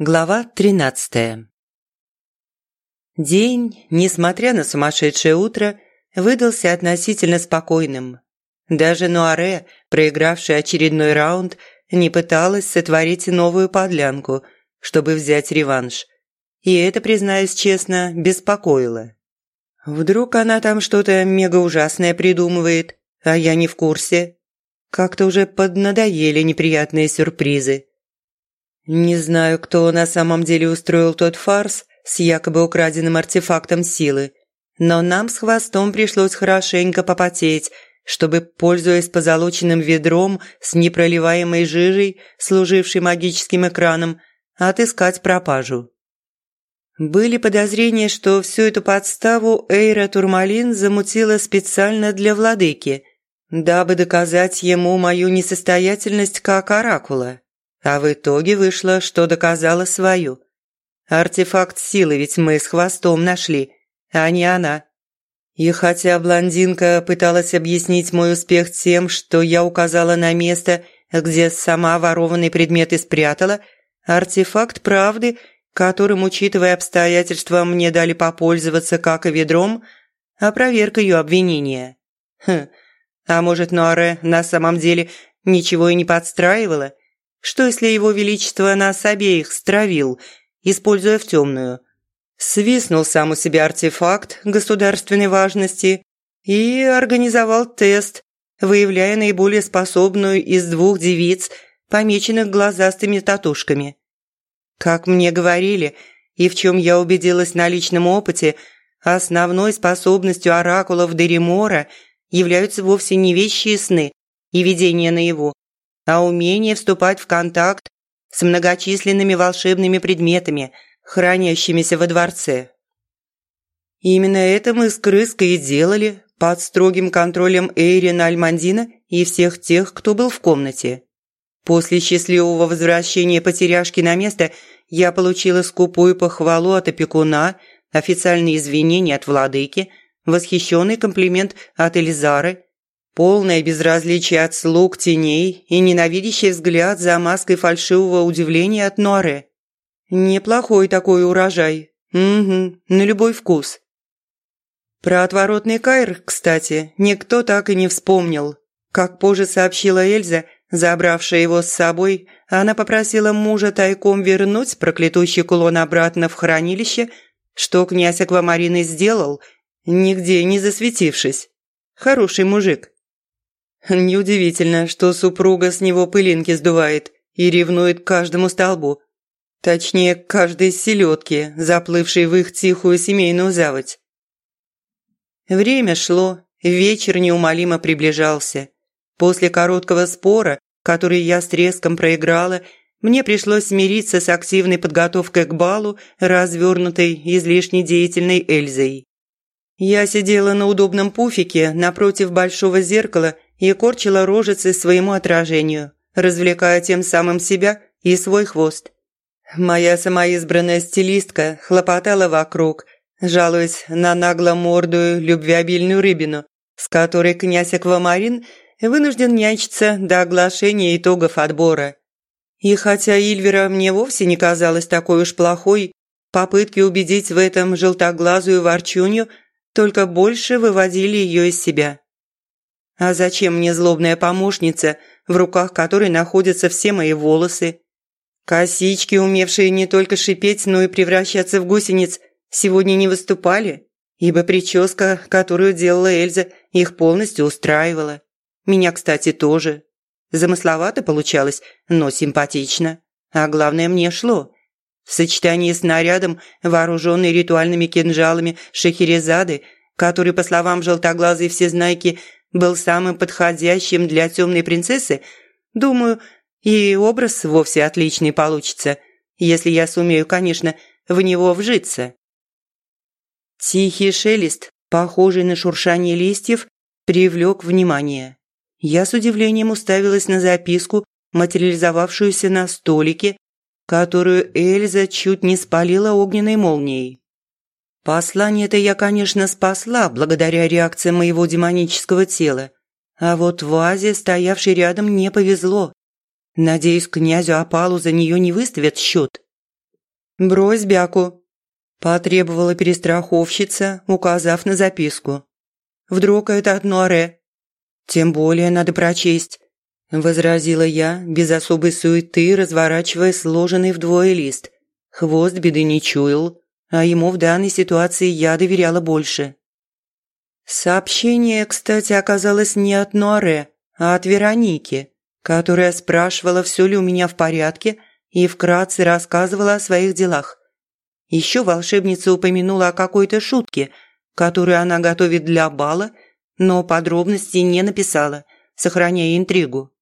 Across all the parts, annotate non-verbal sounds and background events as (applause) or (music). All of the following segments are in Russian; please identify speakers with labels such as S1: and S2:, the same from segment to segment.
S1: Глава 13 День, несмотря на сумасшедшее утро, выдался относительно спокойным. Даже Нуаре, проигравшая очередной раунд, не пыталась сотворить новую подлянку, чтобы взять реванш. И это, признаюсь честно, беспокоило. Вдруг она там что-то мега-ужасное придумывает, а я не в курсе. Как-то уже поднадоели неприятные сюрпризы. Не знаю, кто на самом деле устроил тот фарс с якобы украденным артефактом силы, но нам с хвостом пришлось хорошенько попотеть, чтобы, пользуясь позолоченным ведром с непроливаемой жижей, служившей магическим экраном, отыскать пропажу. Были подозрения, что всю эту подставу Эйра Турмалин замутила специально для владыки, дабы доказать ему мою несостоятельность как оракула. А в итоге вышло, что доказала свою. Артефакт силы ведь мы с хвостом нашли, а не она. И хотя блондинка пыталась объяснить мой успех тем, что я указала на место, где сама ворованный предмет и спрятала, артефакт правды, которым, учитывая обстоятельства, мне дали попользоваться как и ведром, опроверг ее обвинения. Хм, а может, Нуаре на самом деле ничего и не подстраивала? Что если его величество нас обеих стравил, используя в темную? Свистнул сам у себя артефакт государственной важности и организовал тест, выявляя наиболее способную из двух девиц, помеченных глазастыми татушками. Как мне говорили, и в чем я убедилась на личном опыте, основной способностью оракулов Деримора являются вовсе не вещи и сны и видения наяву, а умение вступать в контакт с многочисленными волшебными предметами, хранящимися во дворце. именно это мы с Крыской делали под строгим контролем Эйрина Альмандина и всех тех, кто был в комнате. После счастливого возвращения потеряшки на место я получила скупую похвалу от опекуна, официальные извинения от владыки, восхищенный комплимент от Элизары – полное безразличие от слуг теней и ненавидящий взгляд за маской фальшивого удивления от Нуаре. Неплохой такой урожай. Угу, на любой вкус. Про отворотный кайр, кстати, никто так и не вспомнил. Как позже сообщила Эльза, забравшая его с собой, она попросила мужа тайком вернуть проклятущий кулон обратно в хранилище, что князь Аквамарин и сделал, нигде не засветившись. Хороший мужик. Неудивительно, что супруга с него пылинки сдувает и ревнует к каждому столбу. Точнее, к каждой селедке, заплывшей в их тихую семейную заводь. Время шло, вечер неумолимо приближался. После короткого спора, который я с треском проиграла, мне пришлось смириться с активной подготовкой к балу, развернутой излишне деятельной Эльзой. Я сидела на удобном пуфике напротив большого зеркала и корчила рожицы своему отражению, развлекая тем самым себя и свой хвост. Моя самоизбранная стилистка хлопотала вокруг, жалуясь на нагломордую любвеобильную рыбину, с которой князь Аквамарин вынужден нянчиться до оглашения итогов отбора. И хотя Ильвера мне вовсе не казалась такой уж плохой, попытки убедить в этом желтоглазую ворчунью только больше выводили ее из себя. А зачем мне злобная помощница, в руках которой находятся все мои волосы? Косички, умевшие не только шипеть, но и превращаться в гусениц, сегодня не выступали, ибо прическа, которую делала Эльза, их полностью устраивала. Меня, кстати, тоже. Замысловато получалось, но симпатично. А главное, мне шло. В сочетании с нарядом, вооруженный ритуальными кинжалами Шахерезады, который, по словам желтоглазой всезнайки, был самым подходящим для темной принцессы, думаю, и образ вовсе отличный получится, если я сумею, конечно, в него вжиться. Тихий шелест, похожий на шуршание листьев, привлек внимание. Я с удивлением уставилась на записку, материализовавшуюся на столике, которую Эльза чуть не спалила огненной молнией. Послание-то я, конечно, спасла благодаря реакции моего демонического тела. А вот вазе, стоявшей рядом, не повезло. Надеюсь, князю Апалу за нее не выставят счет. «Брось бяку», – потребовала перестраховщица, указав на записку. «Вдруг это от Нуаре?» «Тем более надо прочесть», – возразила я, без особой суеты, разворачивая сложенный вдвое лист. Хвост беды не чуял, а ему в данной ситуации я доверяла больше. Сообщение, кстати, оказалось не от Нуаре, а от Вероники, которая спрашивала, все ли у меня в порядке, и вкратце рассказывала о своих делах. Еще волшебница упомянула о какой-то шутке, которую она готовит для бала, но подробностей не написала, сохраняя интригу.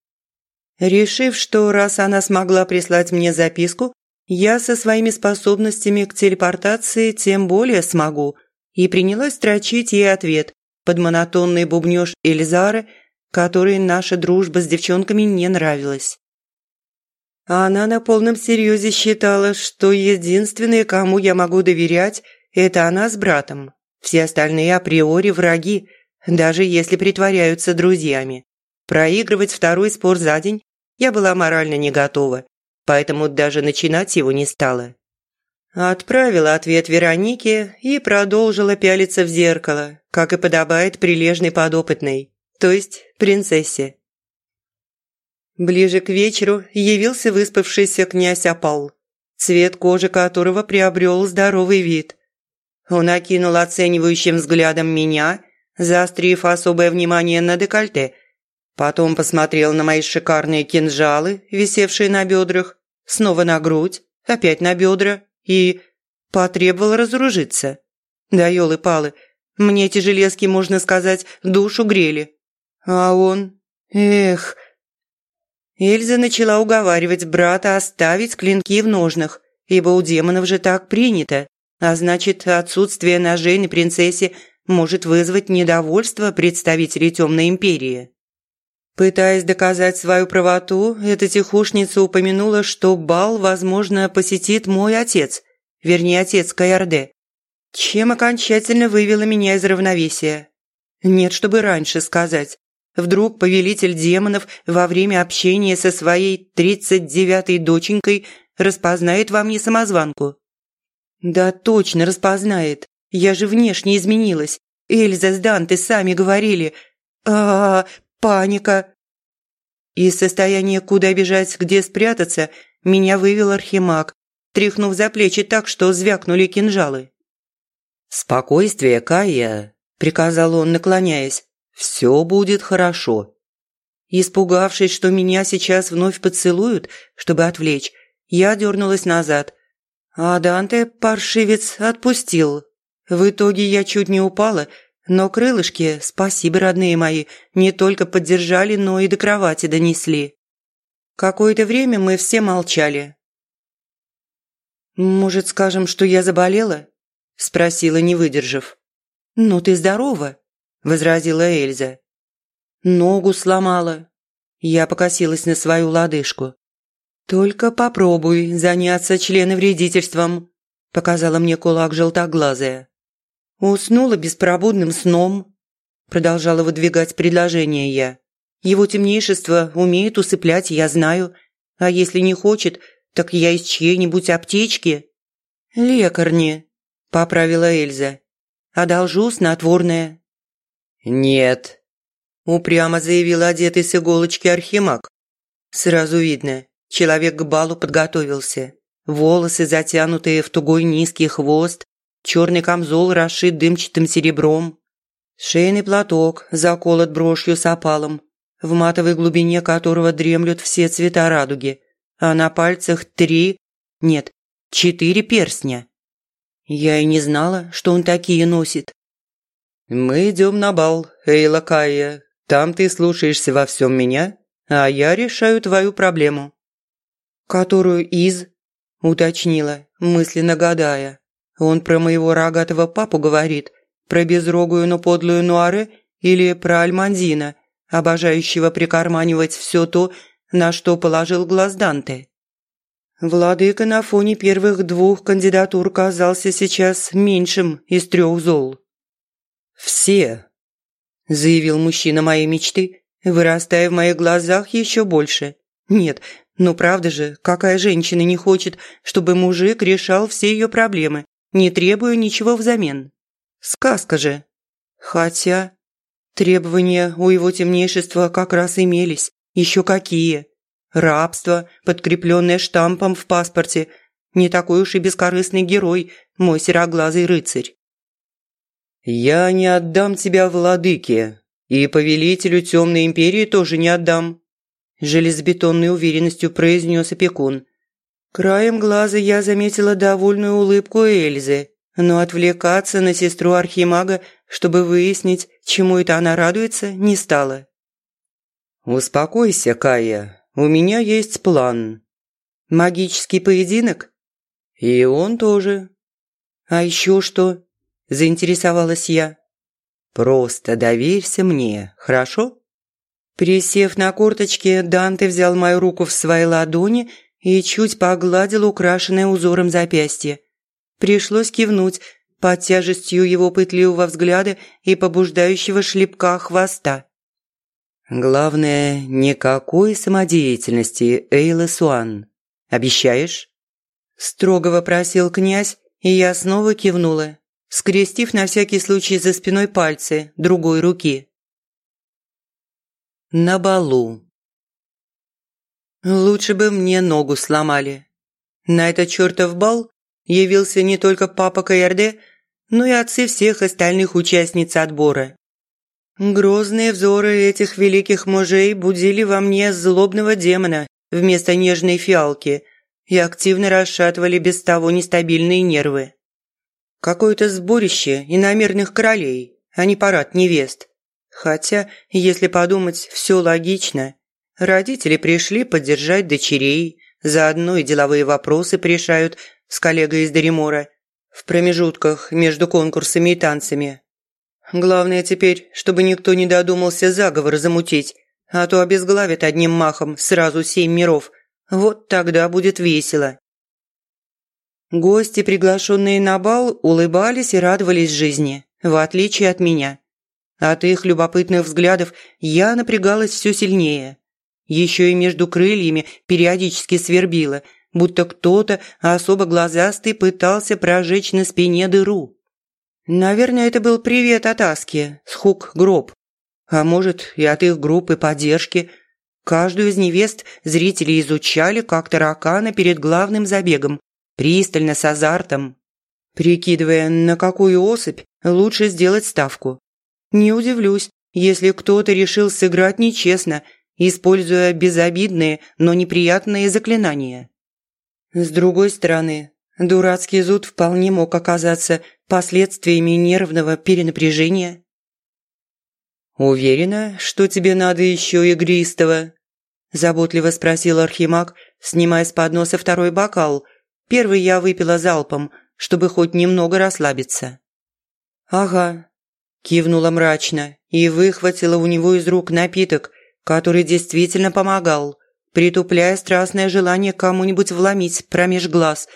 S1: Решив, что раз она смогла прислать мне записку, я со своими способностями к телепортации тем более смогу, и принялась строчить ей ответ под монотонный бубнёж Эльзары, которой наша дружба с девчонками не нравилась. Она на полном серьезе считала, что единственные, кому я могу доверять, это она с братом. Все остальные априори враги, даже если притворяются друзьями. Проигрывать второй спор за день я была морально не готова, поэтому даже начинать его не стала. Отправила ответ Веронике и продолжила пялиться в зеркало, как и подобает прилежной подопытной, то есть принцессе. Ближе к вечеру явился выспавшийся князь Апал, цвет кожи которого приобрел здоровый вид. Он окинул оценивающим взглядом меня, заострив особое внимание на декольте – Потом посмотрел на мои шикарные кинжалы, висевшие на бедрах, снова на грудь, опять на бедра и потребовал разоружиться. Да елы-палы, мне эти железки, можно сказать, душу грели. А он... Эх... Эльза начала уговаривать брата оставить клинки в ножнах, ибо у демонов же так принято, а значит, отсутствие ножей на принцессе может вызвать недовольство представителей Темной Империи. Пытаясь доказать свою правоту, эта тихушница упомянула, что бал, возможно, посетит мой отец, вернее, отец Каярде, чем окончательно вывела меня из равновесия. Нет, чтобы раньше сказать. Вдруг повелитель демонов во время общения со своей тридцать девятой доченькой распознает во мне самозванку. Да точно распознает. Я же внешне изменилась. Эльза с Данте сами говорили. А, паника. Из состояния «куда бежать, где спрятаться» меня вывел архимаг, тряхнув за плечи так, что звякнули кинжалы.
S2: «Спокойствие, Кая», – приказал он, наклоняясь. «Все будет хорошо».
S1: Испугавшись, что меня сейчас вновь поцелуют, чтобы отвлечь, я дернулась назад. А Данте, паршивец, отпустил. В итоге я чуть не упала – но крылышки, спасибо, родные мои, не только поддержали, но и до кровати донесли. Какое-то время мы все молчали. «Может, скажем, что я заболела?» – спросила, не выдержав. «Ну, ты здорова», – возразила Эльза. «Ногу сломала». Я покосилась на свою лодыжку. «Только попробуй заняться членовредительством», – показала мне кулак желтоглазая. «Уснула беспробудным сном», – продолжала выдвигать предложение я. «Его темнейшество умеет усыплять, я знаю. А если не хочет, так я из чьей-нибудь аптечки». «Лекарни», – поправила Эльза. «Одолжу снотворное».
S2: «Нет», – упрямо заявил одетый с иголочки архимаг.
S1: Сразу видно, человек к балу подготовился. Волосы, затянутые в тугой низкий хвост, черный камзол расшит дымчатым серебром, шейный платок заколот брошью с опалом, в матовой глубине которого дремлют все цвета радуги, а на пальцах три, нет, четыре перстня. Я и не знала, что он такие носит.
S2: «Мы идем на бал, Эйла Кайя. Там ты слушаешься во всем меня, а я решаю твою проблему».
S1: «Которую из?» – уточнила, мысленно гадая. Он про моего рогатого папу говорит, про безрогую, но подлую Нуаре или про Альмандина, обожающего прикарманивать все то, на что положил глаз Данте. Владыка на фоне первых двух кандидатур казался сейчас меньшим из трех зол.
S2: «Все», – заявил мужчина моей мечты, вырастая в моих глазах еще больше. Нет,
S1: Ну правда же, какая женщина не хочет, чтобы мужик решал все ее проблемы, не требуя ничего взамен? Сказка же. Хотя требования у его темнейшества как раз имелись. Еще какие. Рабство, подкрепленное штампом в паспорте. Не такой уж и бескорыстный герой, мой сероглазый рыцарь.
S2: «Я не отдам тебя владыке, и повелителю Темной Империи тоже не отдам», железобетонной уверенностью произнес опекун. Краем глаза я заметила довольную улыбку Эльзы, но отвлекаться на сестру Архимага, чтобы выяснить, чему это она радуется, не стала. «Успокойся, Кая, у меня есть план».
S1: «Магический поединок?»
S2: «И он тоже».
S1: «А еще что?» – заинтересовалась я.
S2: «Просто доверься мне, хорошо?»
S1: Присев на корточки, Данте взял мою руку в свои ладони и чуть погладил украшенное узором запястье. Пришлось кивнуть под тяжестью его пытливого взгляда и побуждающего шлепка хвоста.
S2: «Главное, никакой самодеятельности, Эйла Суан. Обещаешь?»
S1: Строго вопросил князь, и я снова кивнула скрестив на всякий случай за спиной пальцы другой руки.
S2: На балу.
S1: Лучше бы мне ногу сломали. На этот чертов бал явился не только папа КРД, но и отцы всех остальных участниц отбора. Грозные взоры этих великих мужей будили во мне злобного демона вместо нежной фиалки и активно расшатывали без того нестабильные нервы. Какое-то сборище иномерных королей, а не парад невест. Хотя, если подумать, все логично. Родители пришли поддержать дочерей, заодно и деловые вопросы порешают с коллегой из Даримора в промежутках между конкурсами и танцами. Главное теперь, чтобы никто не додумался заговор замутить, а то обезглавят одним махом сразу семь миров. Вот тогда будет весело. Гости, приглашенные на бал, улыбались и радовались жизни, в отличие от меня. От их любопытных взглядов я напрягалась все сильнее. Еще и между крыльями периодически свербило, будто кто-то особо глазастый пытался прожечь на спине дыру. Наверное, это был привет от Аски, с хук-гроб. А может, и от их группы поддержки. Каждую из невест зрители изучали как таракана перед главным забегом, пристально с азартом, прикидывая, на какую особь лучше сделать ставку. Не удивлюсь, если кто-то решил сыграть нечестно, используя безобидные, но неприятные заклинания. С другой стороны, дурацкий зуд вполне мог оказаться последствиями нервного перенапряжения.
S2: «Уверена, что тебе надо еще игристого?» – заботливо спросил Архимаг, снимая с подноса второй бокал – Первый я выпила залпом, чтобы хоть немного расслабиться.
S1: «Ага», – кивнула мрачно и выхватила у него из рук напиток, который действительно помогал, притупляя страстное желание кому-нибудь вломить промеж глаз,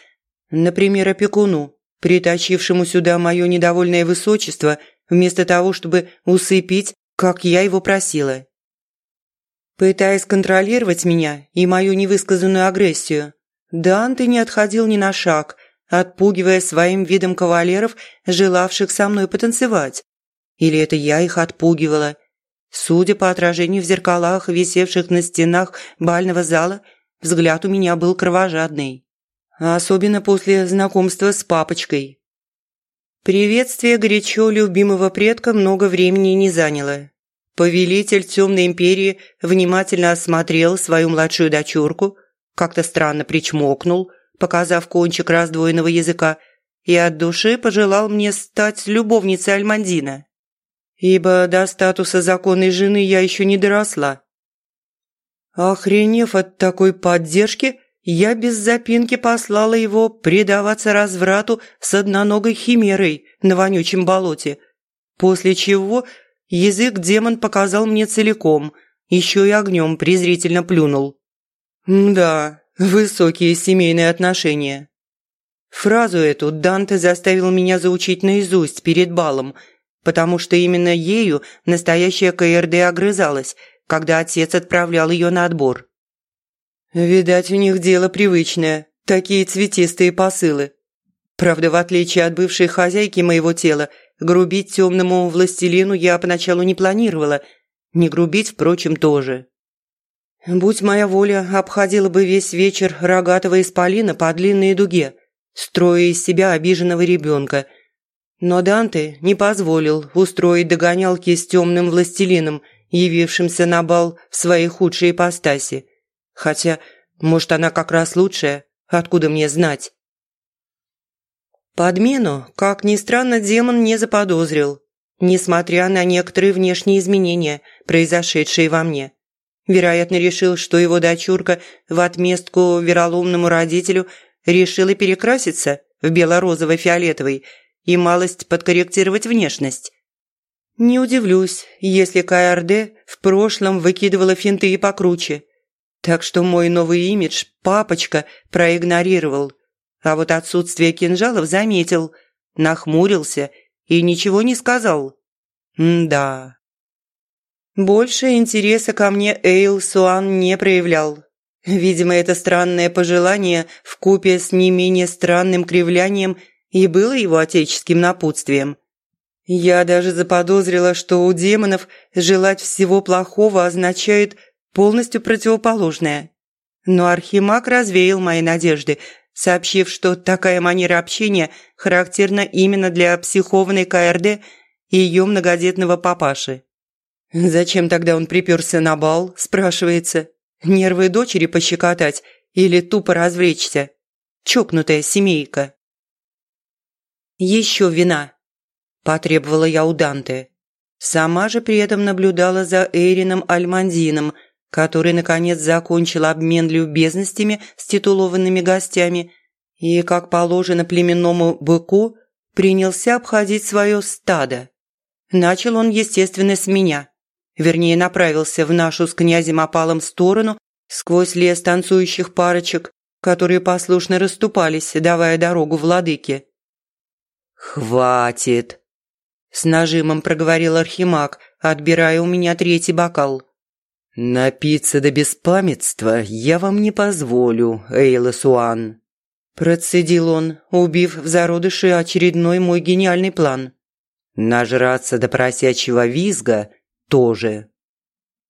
S1: например, опекуну, притащившему сюда мое недовольное высочество, вместо того, чтобы усыпить, как я его просила. Пытаясь контролировать меня и мою невысказанную агрессию, Данте не отходил ни на шаг, отпугивая своим видом кавалеров, желавших со мной потанцевать. Или это я их отпугивала? Судя по отражению в зеркалах, висевших на стенах бального зала, взгляд у меня был кровожадный. Особенно после знакомства с папочкой. Приветствие горячо любимого предка много времени не заняло. Повелитель Темной Империи внимательно осмотрел свою младшую дочурку – как-то странно причмокнул, показав кончик раздвоенного языка, и от души пожелал мне стать любовницей Альмандина. Ибо до статуса законной жены я еще не доросла. Охренев от такой поддержки, я без запинки послала его предаваться разврату с одноногой химерой на вонючем болоте, после чего язык демон показал мне целиком, еще и огнем презрительно плюнул. Да, высокие семейные отношения. Фразу эту Данте заставил меня заучить наизусть перед балом, потому что именно ею настоящая КРД огрызалась, когда отец отправлял ее на отбор. Видать, у них дело привычное, такие цветистые посылы. Правда, в отличие от бывшей хозяйки моего тела, грубить темному властелину я поначалу не планировала. Не грубить, впрочем, тоже. Будь моя воля, обходила бы весь вечер рогатого исполина по длинной дуге, строя из себя обиженного ребенка. Но Данте не позволил устроить догонялки с темным властелином, явившимся на бал в своей худшей ипостаси. Хотя, может, она как раз лучшая, откуда мне знать? Подмену, как ни странно, демон не заподозрил, несмотря на некоторые внешние изменения, произошедшие во мне. Вероятно, решил, что его дочурка в отместку вероломному родителю решила перекраситься в бело-розово-фиолетовый и малость подкорректировать внешность. Не удивлюсь, если КРД в прошлом выкидывала финты и покруче. Так что мой новый имидж папочка проигнорировал. А вот отсутствие кинжалов заметил, нахмурился и ничего не сказал. М да. Больше интереса ко мне Эйл Суан не проявлял. Видимо, это странное пожелание вкупе с не менее странным кривлянием и было его отеческим напутствием. Я даже заподозрила, что у демонов желать всего плохого означает полностью противоположное. Но Архимаг развеял мои надежды, сообщив, что такая манера общения характерна именно для психованной КРД и ее многодетного папаши. Зачем тогда он приперся на бал, спрашивается? Нервы дочери пощекотать или тупо развлечься? Чокнутая семейка. «Еще вина», – потребовала я у Данте. Сама же при этом наблюдала за Эйрином Альмандином, который, наконец, закончил обмен любезностями с титулованными гостями и, как положено племенному быку, принялся обходить свое стадо. Начал он, естественно, с меня – вернее, направился в нашу с князем опалом сторону сквозь лес танцующих парочек, которые послушно расступались, давая дорогу владыке. «Хватит!» – с нажимом проговорил Архимаг, отбирая у меня третий бокал. «Напиться до беспамятства я вам не позволю, Эйла Суан», – процедил он, убив в зародыше очередной мой гениальный план. «Нажраться до просячего визга тоже.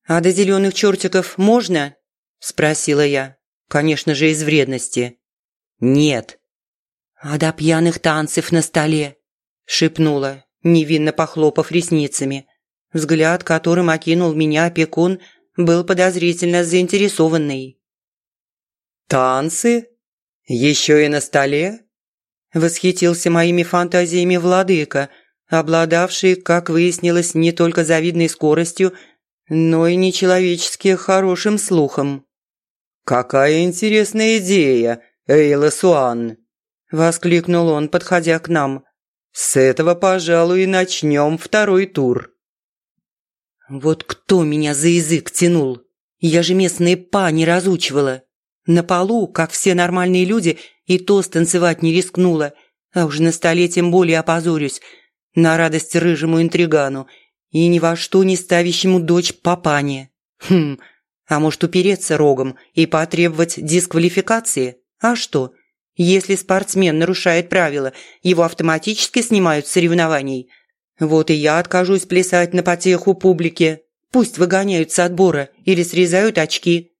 S1: «А до зеленых чертиков можно?» – спросила я. Конечно же, из вредности. «Нет». «А до пьяных танцев на столе?» – шепнула, невинно похлопав ресницами. Взгляд, которым окинул меня опекун, был подозрительно заинтересованный. «Танцы? Еще и на столе?» Восхитился моими фантазиями владыка – обладавший, как выяснилось, не только завидной скоростью, но и нечеловечески хорошим слухом. «Какая интересная идея, Эйла Суан!» – воскликнул он, подходя к нам. «С этого, пожалуй, и начнем второй тур». «Вот кто меня за язык тянул? Я же местные па не разучивала. На полу, как все нормальные люди, и то станцевать не рискнула, а уж на столе тем более опозорюсь – на радость рыжему интригану и ни во что не ставящему дочь папане. Хм, а может упереться рогом и потребовать дисквалификации? А что? Если спортсмен нарушает правила, его автоматически снимают с соревнований. Вот и я откажусь плясать на потеху публике. Пусть выгоняют с отбора или срезают очки.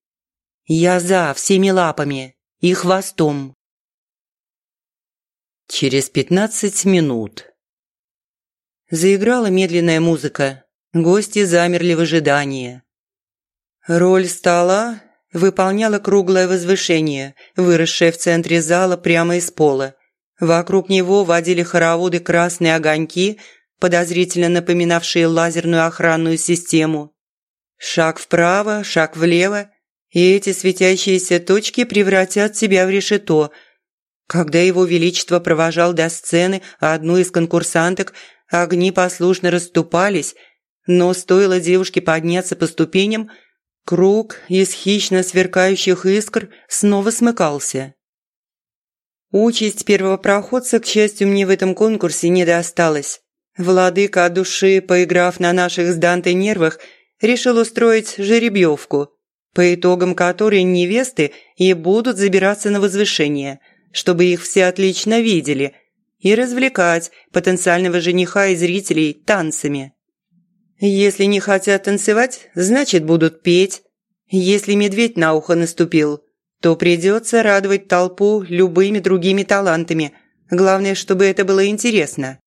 S1: Я за всеми лапами и хвостом. Через пятнадцать минут Заиграла медленная музыка. Гости замерли в ожидании. Роль стола выполняла круглое возвышение, выросшее в центре зала прямо из пола. Вокруг него водили хороводы красные огоньки, подозрительно напоминавшие лазерную охранную систему. Шаг вправо, шаг влево, и эти светящиеся точки превратят тебя в решето. Когда его величество провожал до сцены одну из конкурсанток – Огни послушно расступались, но стоило девушке подняться по ступеням, круг из хищно сверкающих искр снова смыкался. Участь первопроходца, к счастью, мне в этом конкурсе не досталась. Владыка души, поиграв на наших с Дантой нервах, решил устроить жеребьевку. по итогам которой невесты и будут забираться на возвышение, чтобы их все отлично видели, и развлекать потенциального жениха и зрителей танцами. Если не хотят танцевать, значит будут петь. Если медведь на ухо наступил, то придется радовать толпу любыми другими талантами. Главное, чтобы это было интересно.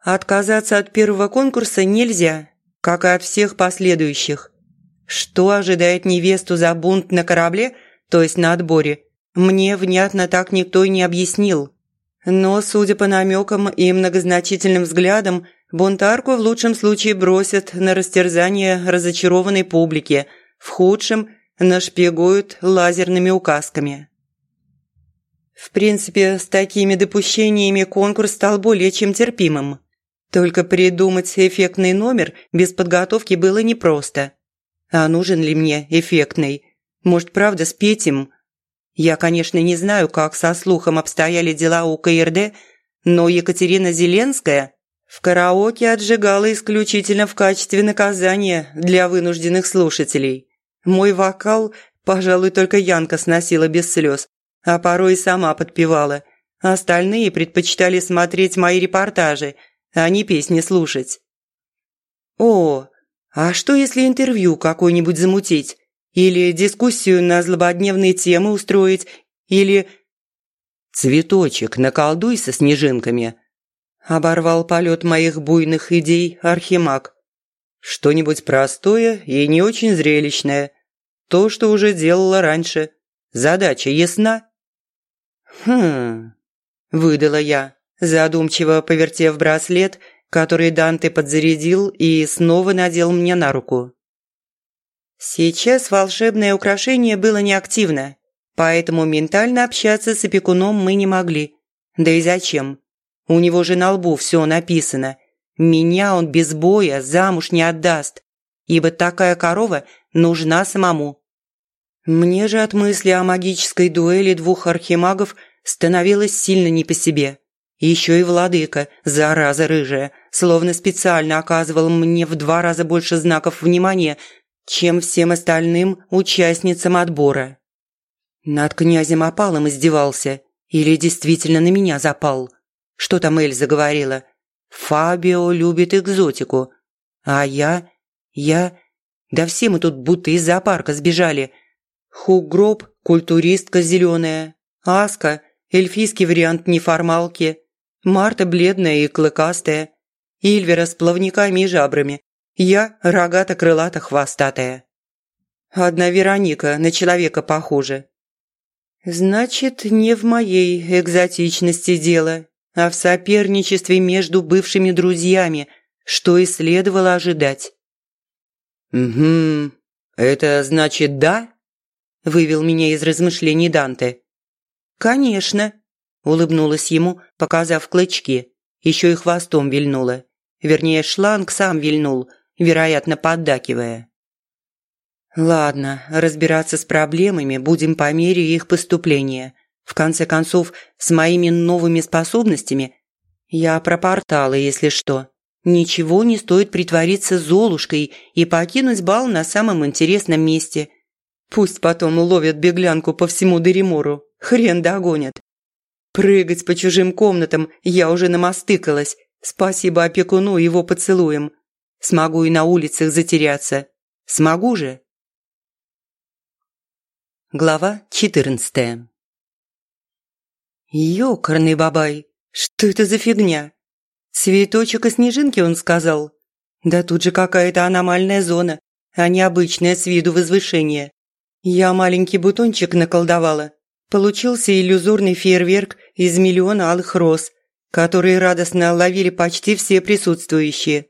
S1: Отказаться от первого конкурса нельзя, как и от всех последующих. Что ожидает невесту за бунт на корабле, то есть на отборе, мне внятно так никто и не объяснил. Но, судя по намекам и многозначительным взглядам, бунтарку в лучшем случае бросят на растерзание разочарованной публики, в худшем – нашпигуют лазерными указками. В принципе, с такими допущениями конкурс стал более чем терпимым. Только придумать эффектный номер без подготовки было непросто. А нужен ли мне эффектный? Может, правда, спеть им? Я, конечно, не знаю, как со слухом обстояли дела у КРД, но Екатерина Зеленская в караоке отжигала исключительно в качестве наказания для вынужденных слушателей. Мой вокал, пожалуй, только Янка сносила без слез, а порой и сама подпевала. Остальные предпочитали смотреть мои репортажи – а не песни слушать. О, а что если интервью какое-нибудь замутить? Или дискуссию на злободневные темы устроить? Или... «Цветочек наколдуй со снежинками», – оборвал полет моих буйных идей Архимаг. «Что-нибудь простое и не очень зрелищное. То, что уже делала раньше. Задача ясна?» «Хм...» – выдала я задумчиво повертев браслет, который Данте подзарядил и снова надел мне на руку. Сейчас волшебное украшение было неактивно, поэтому ментально общаться с опекуном мы не могли. Да и зачем? У него же на лбу все написано. Меня он без боя замуж не отдаст, ибо такая корова нужна самому. Мне же от мысли о магической дуэли двух архимагов становилось сильно не по себе. Еще и владыка, зараза рыжая, словно специально оказывал мне в два раза больше знаков внимания, чем всем остальным участницам отбора. Над князем опалом издевался или действительно на меня запал. Что там Эльза говорила? Фабио любит экзотику. А я... я... Да все мы тут будто из зоопарка сбежали. Хугроб – культуристка зеленая. Аска – эльфийский вариант неформалки – Марта бледная и клыкастая, Ильвера с плавниками и жабрами, я рогато-крылато-хвостатая. Одна Вероника на человека похожа. Значит, не в моей экзотичности дело, а в соперничестве между бывшими друзьями, что и следовало ожидать. «Угу, это значит да?» – вывел меня из размышлений Данте. «Конечно», Улыбнулась ему, показав клычки. Еще и хвостом вильнула. Вернее, шланг сам вильнул, вероятно, поддакивая. Ладно, разбираться с проблемами будем по мере их поступления. В конце концов, с моими новыми способностями я про порталы, если что. Ничего не стоит притвориться Золушкой и покинуть бал на самом интересном месте. Пусть потом ловят беглянку по всему Деримору. Хрен догонят. Прыгать по чужим комнатам я уже намастыкалась. Спасибо опекуну его поцелуем. Смогу и на улицах затеряться. Смогу же? Глава четырнадцатая. Ёкарный бабай, что это за фигня? Цветочек и снежинки он сказал. Да тут же какая-то аномальная зона, а не обычное с виду возвышение. Я маленький бутончик наколдовала, Получился иллюзорный фейерверк из миллиона алых роз, которые радостно ловили почти все присутствующие.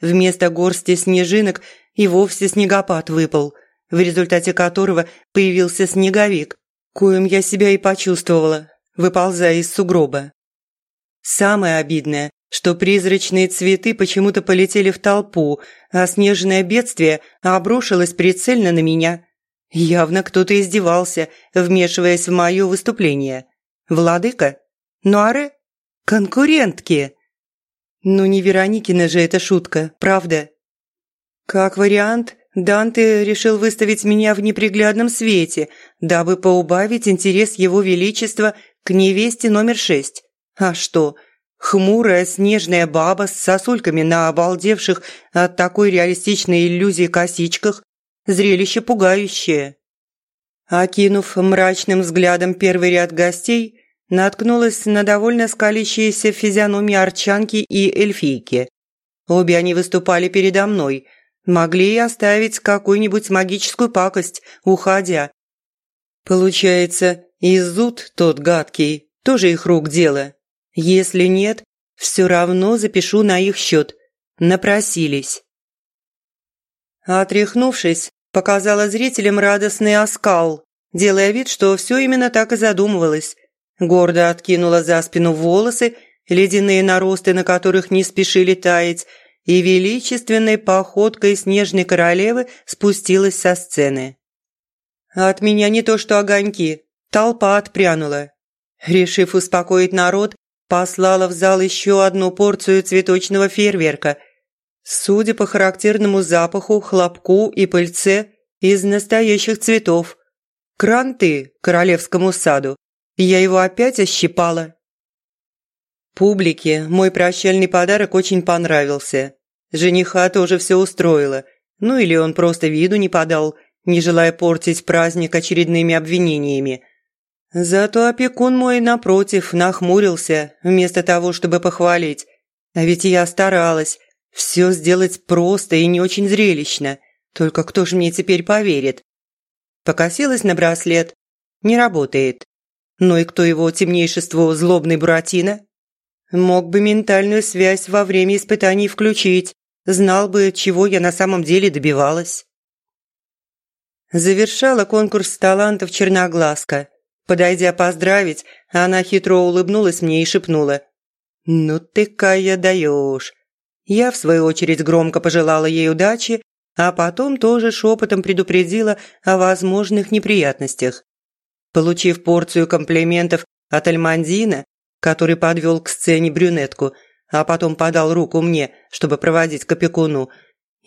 S1: Вместо горсти снежинок и вовсе снегопад выпал, в результате которого появился снеговик, коим я себя и почувствовала, выползая из сугроба. Самое обидное, что призрачные цветы почему-то полетели в толпу, а снежное бедствие обрушилось прицельно на меня – Явно кто-то издевался, вмешиваясь в мое выступление. Владыка? Нуаре? Конкурентки? Ну не Вероникина же эта шутка, правда? Как вариант, Данте решил выставить меня в неприглядном свете, дабы поубавить интерес его величества к невесте номер шесть. А что, хмурая снежная баба с сосульками на обалдевших от такой реалистичной иллюзии косичках – зрелище пугающее. Окинув мрачным взглядом первый ряд гостей, наткнулась на довольно скалящиеся физиономии арчанки и эльфийки. Обе они выступали передо мной – Могли и оставить какую-нибудь магическую пакость, уходя. Получается, и зуд тот гадкий, тоже их рук дело. Если нет, все равно запишу на их счет. Напросились. Отряхнувшись, показала зрителям радостный оскал, делая вид, что все именно так и задумывалось. Гордо откинула за спину волосы, ледяные наросты на которых не спешили таять, и величественной походкой снежной королевы спустилась со сцены. От меня не то что огоньки, толпа отпрянула. Решив успокоить народ, послала в зал еще одну порцию цветочного фейерверка. Судя по характерному запаху, хлопку и пыльце из настоящих цветов. Кранты королевскому саду. Я его опять ощипала. Публике мой прощальный подарок очень понравился. Жениха тоже все устроило. Ну или он просто виду не подал, не желая портить праздник очередными обвинениями. Зато опекун мой, напротив, нахмурился, вместо того, чтобы похвалить. А ведь я старалась все сделать просто и не очень зрелищно. Только кто же мне теперь поверит? Покосилась на браслет. Не работает. Ну и кто его темнейшеству злобный Буратино? Мог бы ментальную связь во время испытаний включить. Знал бы, чего я на самом деле добивалась. Завершала конкурс талантов черноглазка. Подойдя поздравить, она хитро улыбнулась мне и шепнула. «Ну ты, Кая, даешь!» Я, в свою очередь, громко пожелала ей удачи, а потом тоже шепотом предупредила о возможных неприятностях. Получив порцию комплиментов от Альмандина, который подвел к сцене брюнетку, а потом подал руку мне, чтобы проводить к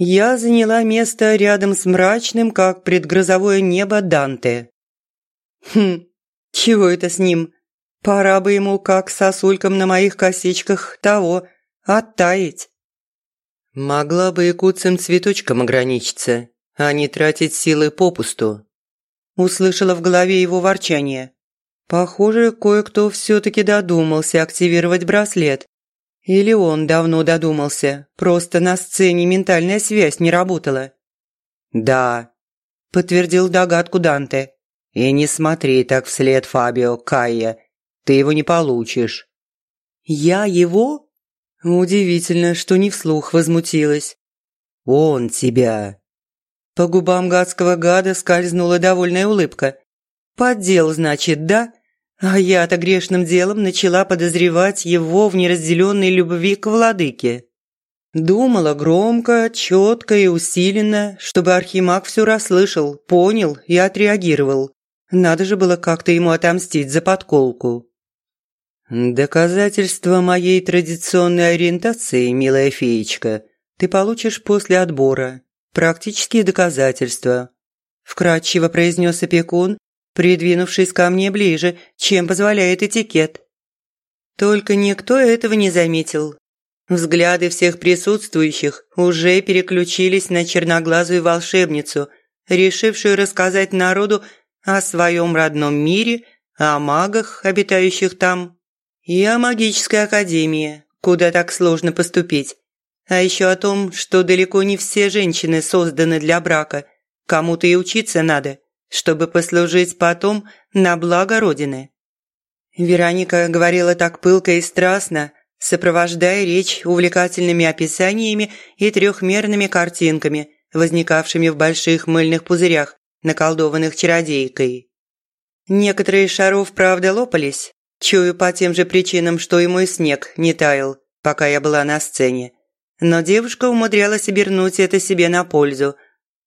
S1: я заняла место рядом с мрачным, как предгрозовое небо Данте. Хм, чего это с ним? Пора бы ему, как сосулькам на моих косичках, того, оттаять. Могла бы и куцым цветочком ограничиться, а не тратить силы попусту. Услышала в голове его ворчание. Похоже, кое-кто все-таки додумался активировать браслет. Или он давно додумался, просто на сцене ментальная связь не работала. «Да», – подтвердил догадку Данте. «И не смотри так вслед, Фабио, Кайя. Ты его не получишь». «Я его?» Удивительно, что не вслух возмутилась. «Он тебя». По губам гадского гада скользнула довольная улыбка. «Поддел, значит, да? А я-то грешным делом начала подозревать его в неразделенной любви к владыке. Думала громко, четко и усиленно, чтобы Архимаг все расслышал, понял и отреагировал. Надо же было как-то ему отомстить за подколку. «Доказательство моей традиционной ориентации, милая феечка, ты получишь после отбора. Практические доказательства», – вкратчиво произнес опекун, придвинувшись ко мне ближе, чем позволяет этикет. Только никто этого не заметил. Взгляды всех присутствующих уже переключились на черноглазую волшебницу, решившую рассказать народу о своем родном мире, о магах, обитающих там, и о магической академии, куда так сложно поступить. А еще о том, что далеко не все женщины созданы для брака, кому-то и учиться надо – чтобы послужить потом на благо Родины. Вероника говорила так пылко и страстно, сопровождая речь увлекательными описаниями и трехмерными картинками, возникавшими в больших мыльных пузырях, наколдованных чародейкой. Некоторые шаров, правда, лопались, чую по тем же причинам, что и мой снег не таял, пока я была на сцене. Но девушка умудрялась обернуть это себе на пользу.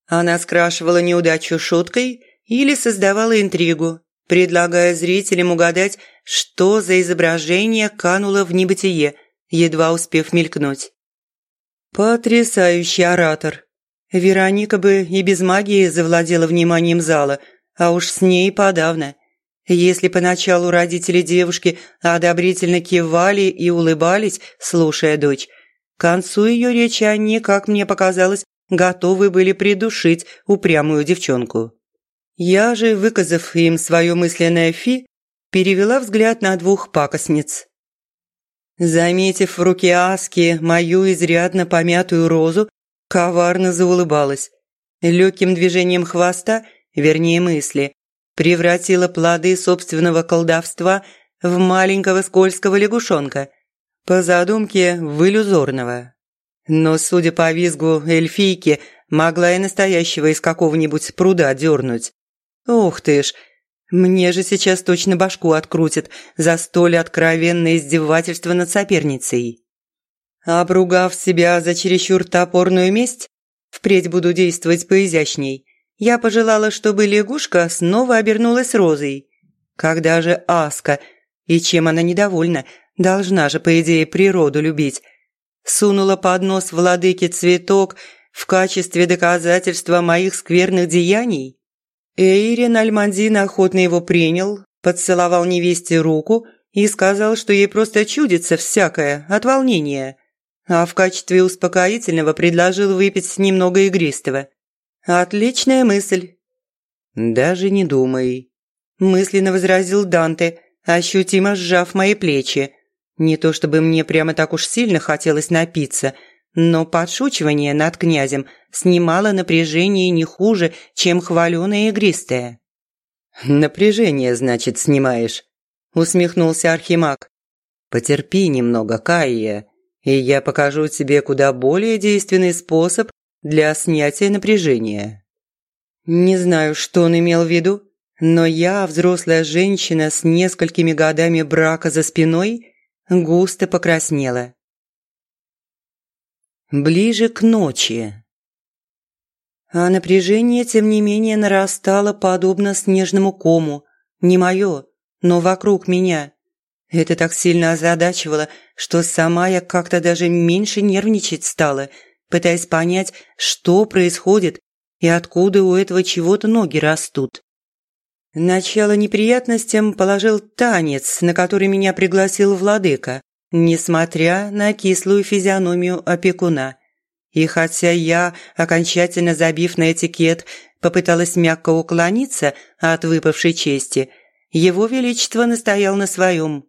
S1: Она скрашивала неудачу шуткой или создавала интригу, предлагая зрителям угадать, что за изображение кануло в небытие, едва успев мелькнуть. Потрясающий оратор. Вероника бы и без магии завладела вниманием зала, а уж с ней подавно. Если поначалу родители девушки одобрительно кивали и улыбались, слушая дочь, к концу ее речи они, как мне показалось, готовы были придушить упрямую девчонку. Я же, выказав им свое мысленное фи, перевела взгляд на двух пакостниц. Заметив в руке Аски мою изрядно помятую розу, коварно заулыбалась. Легким движением хвоста, вернее мысли, превратила плоды собственного колдовства в маленького скользкого лягушонка, по задумке в иллюзорного. Но, судя по визгу эльфийки, могла и настоящего из какого-нибудь пруда дернуть. Ух ты ж, мне же сейчас точно башку открутят за столь откровенное издевательство над соперницей. Обругав себя за чересчур топорную месть, впредь буду действовать поизящней, я пожелала, чтобы лягушка снова обернулась розой. Когда же Аска, и чем она недовольна, должна же, по идее, природу любить, сунула под нос владыке цветок в качестве доказательства моих скверных деяний? Эйрин Альмандин охотно его принял, поцеловал невесте руку и сказал, что ей просто чудится всякое от волнения, а в качестве успокоительного предложил выпить немного игристого. «Отличная мысль». «Даже не думай», – мысленно возразил Данте, ощутимо сжав мои плечи. Не то чтобы мне прямо так уж сильно хотелось напиться – но подшучивание над князем снимало напряжение не хуже, чем хваленое игристое. «Напряжение, значит, снимаешь?» – усмехнулся Архимаг. «Потерпи немного, Кайя, и я покажу тебе куда более действенный способ для снятия напряжения». Не знаю, что он имел в виду, но я, взрослая женщина с несколькими годами брака за спиной, густо покраснела ближе к ночи. А напряжение, тем не менее, нарастало подобно снежному кому. Не мое, но вокруг меня. Это так сильно озадачивало, что сама я как-то даже меньше нервничать стала, пытаясь понять, что происходит и откуда у этого чего-то ноги растут. Начало неприятностям положил танец, на который меня пригласил владыка несмотря на кислую физиономию опекуна. И хотя я, окончательно забив на этикет, попыталась мягко уклониться от выпавшей чести, его величество настоял на своем.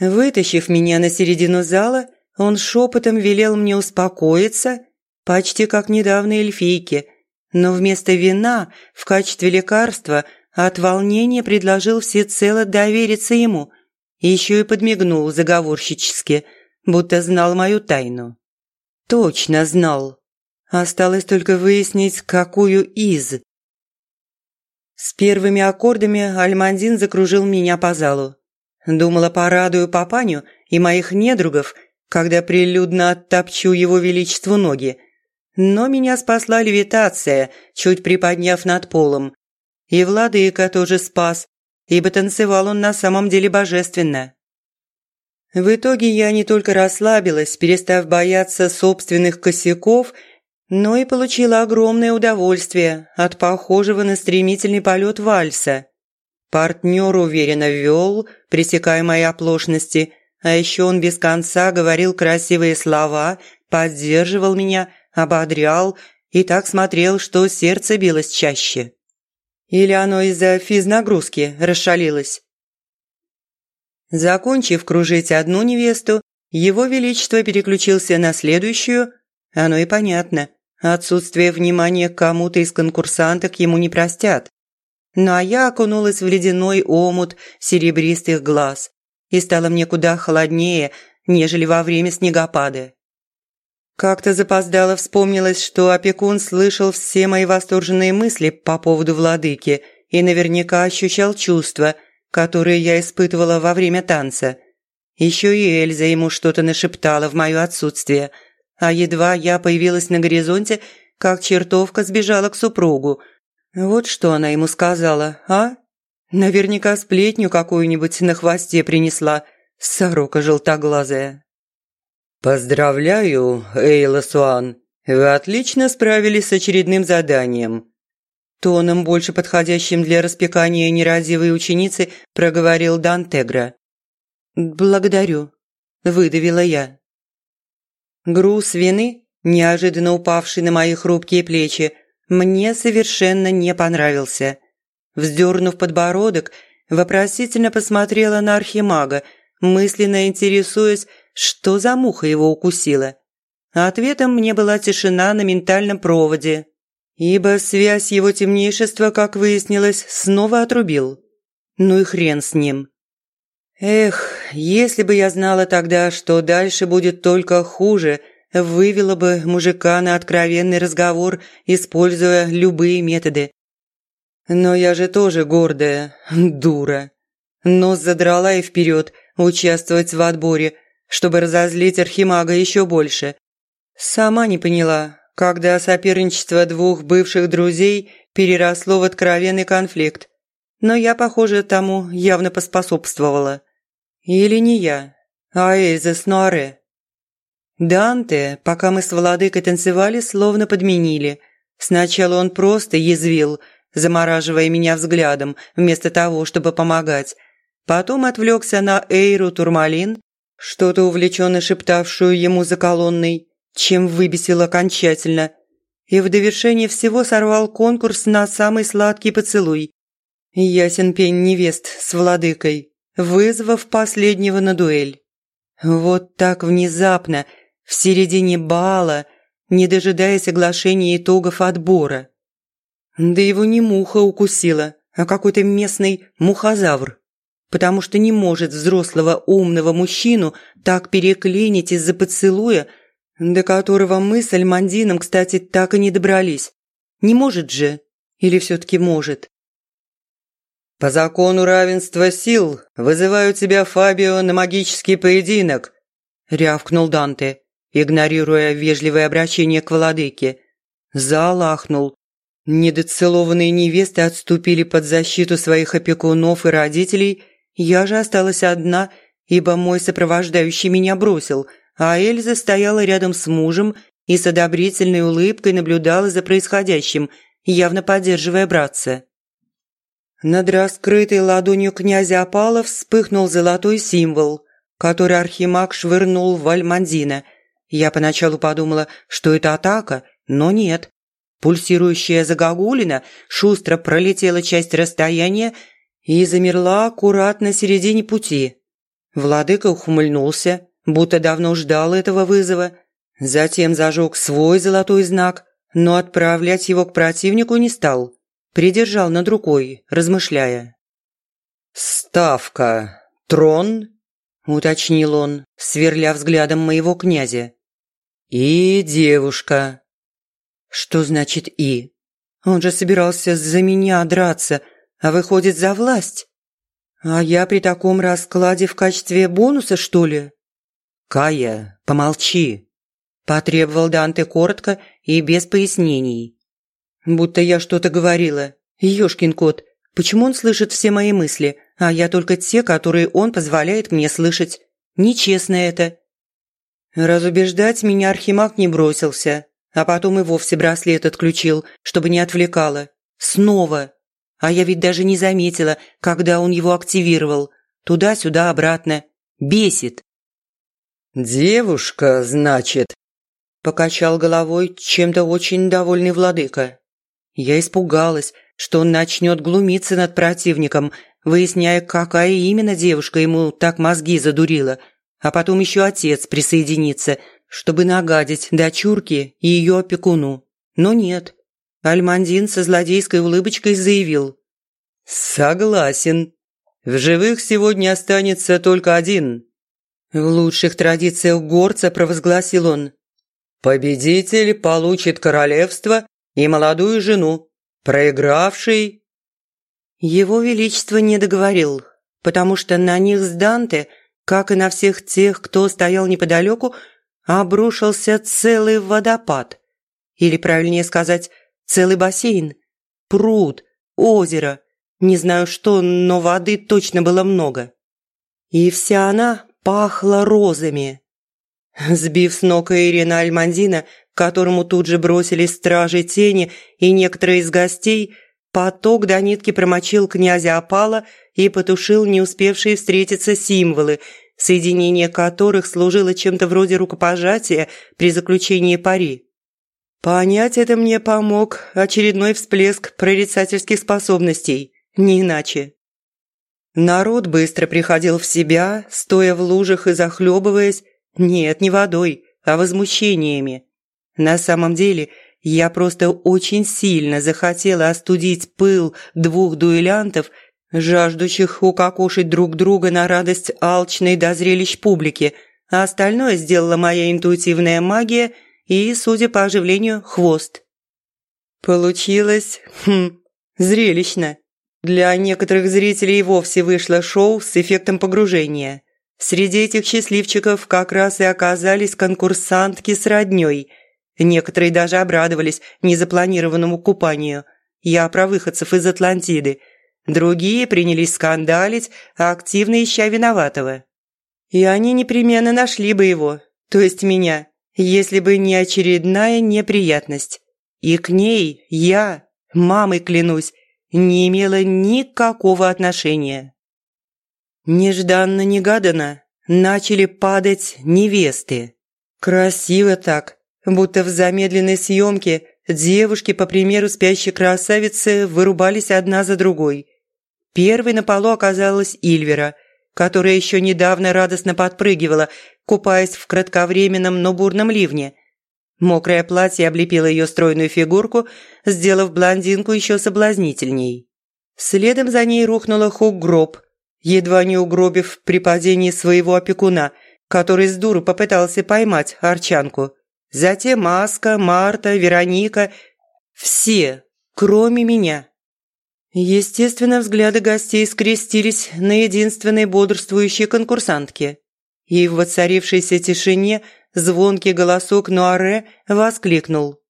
S1: Вытащив меня на середину зала, он шепотом велел мне успокоиться, почти как недавно эльфийке, но вместо вина в качестве лекарства от волнения предложил всецело довериться ему – еще и подмигнул заговорщически, будто знал мою тайну. Точно знал. Осталось только выяснить, какую из. С первыми аккордами Альмандин закружил меня по залу. Думала, порадую папаню и моих недругов, когда прилюдно оттопчу его величеству ноги. Но меня спасла левитация, чуть приподняв над полом. И владыка тоже спас, ибо танцевал он на самом деле божественно. В итоге я не только расслабилась, перестав бояться собственных косяков, но и получила огромное удовольствие от похожего на стремительный полет вальса. Партнер уверенно вел, пресекая мои оплошности, а еще он без конца говорил красивые слова, поддерживал меня, ободрял и так смотрел, что сердце билось чаще. Или оно из-за физнагрузки расшалилось? Закончив кружить одну невесту, его величество переключился на следующую. Оно и понятно. Отсутствие внимания к кому-то из конкурсанток ему не простят. Ну а я окунулась в ледяной омут серебристых глаз. И стало мне куда холоднее, нежели во время снегопада. Как-то запоздало вспомнилось, что опекун слышал все мои восторженные мысли по поводу владыки и наверняка ощущал чувства, которые я испытывала во время танца. Еще и Эльза ему что-то нашептала в мое отсутствие, а едва я появилась на горизонте, как чертовка сбежала к супругу. Вот что она ему сказала, а? Наверняка сплетню какую-нибудь на хвосте принесла, сорока желтоглазая.
S2: «Поздравляю, Эйла Суан. Вы отлично справились с очередным заданием. Тоном, больше подходящим для распекания нерадивой ученицы, проговорил Дантегра.
S1: «Благодарю», – выдавила я. Груз вины, неожиданно упавший на мои хрупкие плечи, мне совершенно не понравился. Вздернув подбородок, вопросительно посмотрела на архимага, мысленно интересуясь, что за муха его укусила. Ответом мне была тишина на ментальном проводе, ибо связь его темнейшества, как выяснилось, снова отрубил. Ну и хрен с ним. Эх, если бы я знала тогда, что дальше будет только хуже, вывела бы мужика на откровенный разговор, используя любые методы. Но я же тоже гордая, (laughs) дура. Нос задрала и вперед участвовать в отборе, чтобы разозлить Архимага еще больше. Сама не поняла, когда соперничество двух бывших друзей переросло в откровенный конфликт. Но я, похоже, тому явно поспособствовала. Или не я, а Эльза Нуаре. Данте, пока мы с Владыкой танцевали, словно подменили. Сначала он просто язвил, замораживая меня взглядом, вместо того, чтобы помогать. Потом отвлекся на Эйру Турмалин, что-то увлеченно шептавшую ему за колонной, чем выбесил окончательно. И в довершение всего сорвал конкурс на самый сладкий поцелуй. Ясен пень невест с владыкой, вызвав последнего на дуэль. Вот так внезапно, в середине бала, не дожидаясь оглашения итогов отбора. Да его не муха укусила, а какой-то местный мухозавр потому что не может взрослого умного мужчину так переклинить из-за поцелуя, до которого мы с Альмандином, кстати, так и не добрались. Не может же? Или все-таки может?
S2: «По закону равенства сил вызываю тебя, Фабио, на магический поединок», – рявкнул Данте, игнорируя вежливое обращение к владыке. Зал ахнул. Недоцелованные невесты отступили под защиту своих опекунов и родителей – я же осталась одна, ибо мой сопровождающий меня бросил, а Эльза стояла рядом с мужем и с одобрительной улыбкой наблюдала за происходящим, явно поддерживая братца. Над раскрытой ладонью князя Апала вспыхнул золотой символ, который Архимаг швырнул в Альмандина. Я поначалу подумала, что это атака, но нет. Пульсирующая загогулина шустро пролетела часть расстояния и замерла аккуратно на середине пути. Владыка ухмыльнулся, будто давно ждал этого вызова, затем зажег свой золотой знак, но отправлять его к противнику не стал. Придержал над рукой, размышляя. «Ставка. Трон?» – уточнил он, сверля взглядом моего князя. «И девушка». «Что значит «и»? Он же собирался за меня драться, а выходит за власть. А я при таком раскладе в качестве бонуса, что ли? Кая, помолчи, потребовал Данте коротко и без пояснений. Будто я что-то говорила. Ёшкин кот, почему он слышит все мои мысли, а я только те, которые он позволяет мне слышать? Нечестно это. Разубеждать меня Архимаг не бросился, а потом и вовсе браслет отключил, чтобы не отвлекало. Снова. А я ведь даже не заметила, когда он его активировал. Туда-сюда, обратно. Бесит. «Девушка, значит?» Покачал головой чем-то очень довольный владыка. Я испугалась, что он начнет глумиться над противником, выясняя, какая именно девушка ему так мозги задурила, а потом еще отец присоединится, чтобы нагадить дочурке и ее опекуну. Но нет, Альмандин со злодейской улыбочкой заявил. «Согласен. В живых сегодня останется только один». В лучших традициях горца провозгласил он. «Победитель получит королевство и молодую жену. Проигравший...» Его Величество не договорил, потому что на них с Данте, как и на всех тех, кто стоял неподалеку, обрушился целый водопад. Или, правильнее сказать, целый бассейн, пруд, озеро, не знаю что, но воды точно было много. И вся она пахла розами. Сбив с ног Ирина Альмандина,
S1: которому тут же бросились стражи тени и некоторые из гостей, поток до нитки промочил князя опала и потушил не успевшие встретиться символы, соединение которых служило чем-то вроде рукопожатия при заключении пари. Понять это мне помог очередной всплеск прорицательских способностей, не иначе. Народ быстро приходил в себя, стоя в лужах и захлебываясь, нет, не водой, а возмущениями. На самом деле, я просто очень сильно захотела остудить пыл двух дуэлянтов, жаждущих укокошить друг друга на радость алчной до зрелищ публики, а остальное сделала моя интуитивная магия – и, судя по оживлению, хвост. Получилось, хм, зрелищно. Для некоторых зрителей вовсе вышло шоу с эффектом погружения. Среди этих счастливчиков как раз и оказались конкурсантки с роднёй. Некоторые даже обрадовались незапланированному купанию. Я про выходцев из Атлантиды. Другие принялись скандалить, активно ища виноватого. И они непременно нашли бы его, то есть меня если бы не очередная неприятность. И к ней я, мамой клянусь, не имела никакого отношения. Нежданно-негаданно начали падать невесты. Красиво так, будто в замедленной съемке девушки, по примеру спящей красавицы, вырубались одна за другой. Первой на полу оказалась Ильвера, которая еще недавно радостно подпрыгивала, купаясь в кратковременном, но бурном ливне. Мокрое платье облепило ее стройную фигурку, сделав блондинку еще соблазнительней. Следом за ней рухнула Хук-гроб, едва не угробив при падении своего опекуна, который с дуру попытался поймать арчанку. Затем Маска, Марта, Вероника – все, кроме меня. Естественно, взгляды гостей скрестились на единственной бодрствующей конкурсантке и в воцарившейся тишине звонкий голосок Нуаре воскликнул.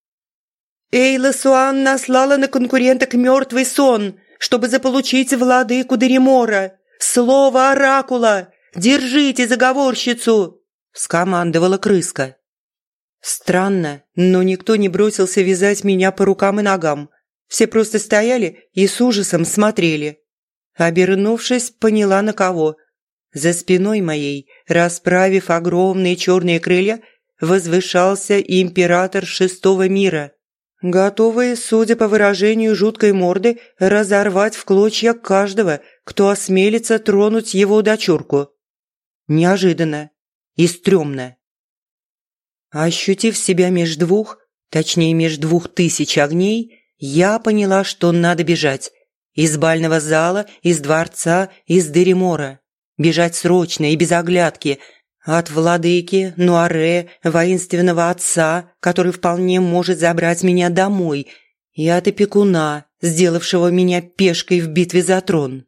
S1: «Эйла Суан наслала на конкуренток мертвый сон, чтобы заполучить владыку Деремора. Слово оракула! Держите заговорщицу!» – скомандовала крыска. Странно, но никто не бросился вязать меня по рукам и ногам. Все просто стояли и с ужасом смотрели. Обернувшись, поняла на кого – за спиной моей, расправив огромные черные крылья, возвышался император шестого мира, готовый, судя по выражению жуткой морды, разорвать в клочья каждого, кто осмелится тронуть его дочурку. Неожиданно и стрёмно. Ощутив себя меж двух, точнее меж двух тысяч огней, я поняла, что надо бежать. Из бального зала, из дворца, из Деремора бежать срочно и без оглядки от владыки, Нуаре, воинственного отца, который вполне может забрать меня домой, и от опекуна, сделавшего меня пешкой в битве за трон.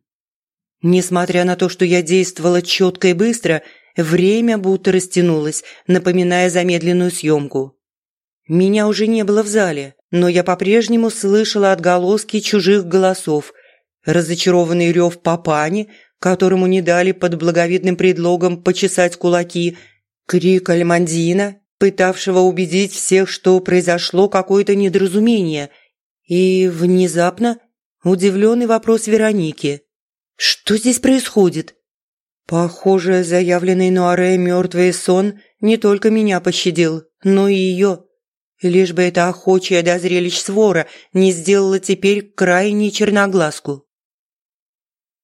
S1: Несмотря на то, что я действовала четко и быстро, время будто растянулось, напоминая замедленную съемку. Меня уже не было в зале, но я по-прежнему слышала отголоски чужих голосов, разочарованный рев папани, которому не дали под благовидным предлогом почесать кулаки, крик Альмандина, пытавшего убедить всех, что произошло какое-то недоразумение, и внезапно удивленный вопрос Вероники. «Что здесь происходит?» Похоже, заявленный Нуаре мертвый сон не только меня пощадил, но и ее. Лишь бы эта охочая до зрелищ свора не сделала теперь крайне черноглазку.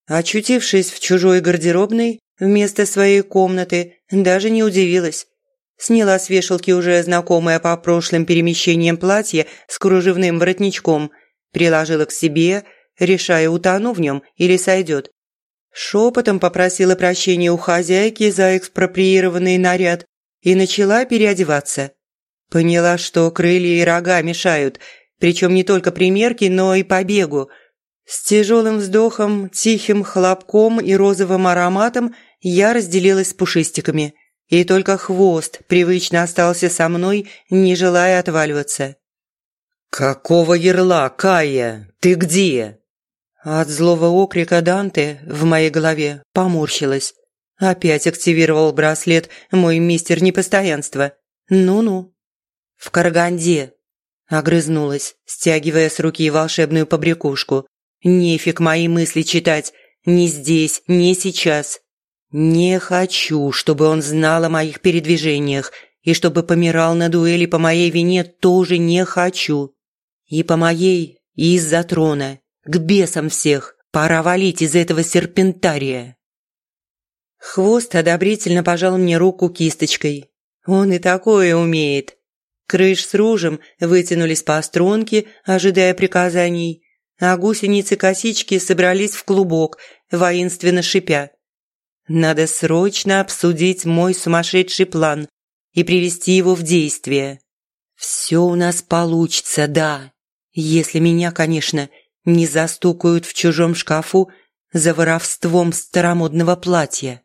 S1: Очутившись в чужой гардеробной вместо своей комнаты, даже не удивилась. Сняла с вешалки уже знакомое по прошлым перемещениям платье с кружевным воротничком, приложила к себе, решая, утону в нем или сойдет. Шепотом попросила прощения у хозяйки за экспроприированный наряд и начала переодеваться. Поняла, что крылья и рога мешают, причем не только примерке, но и побегу – с тяжелым вздохом, тихим хлопком и розовым ароматом я разделилась с пушистиками. И только хвост привычно остался со мной, не желая отваливаться. «Какого ерла, Кая? Ты где?» От злого окрика Данте в моей голове поморщилась. Опять активировал браслет мой мистер непостоянства. Ну-ну. В Караганде. Огрызнулась, стягивая с руки волшебную побрякушку. Нефиг мои мысли читать. Ни здесь, ни сейчас. Не хочу, чтобы он знал о моих передвижениях. И чтобы помирал на дуэли по моей вине, тоже не хочу. И по моей, и из-за трона. К бесам всех. Пора валить из этого серпентария. Хвост одобрительно пожал мне руку кисточкой. Он и такое умеет. Крыш с ружем вытянулись по струнке, ожидая приказаний, а гусеницы-косички собрались в клубок, воинственно шипя. Надо срочно обсудить мой сумасшедший план и привести его в действие. Все у нас получится, да. Если меня, конечно, не застукают в чужом шкафу за воровством старомодного платья.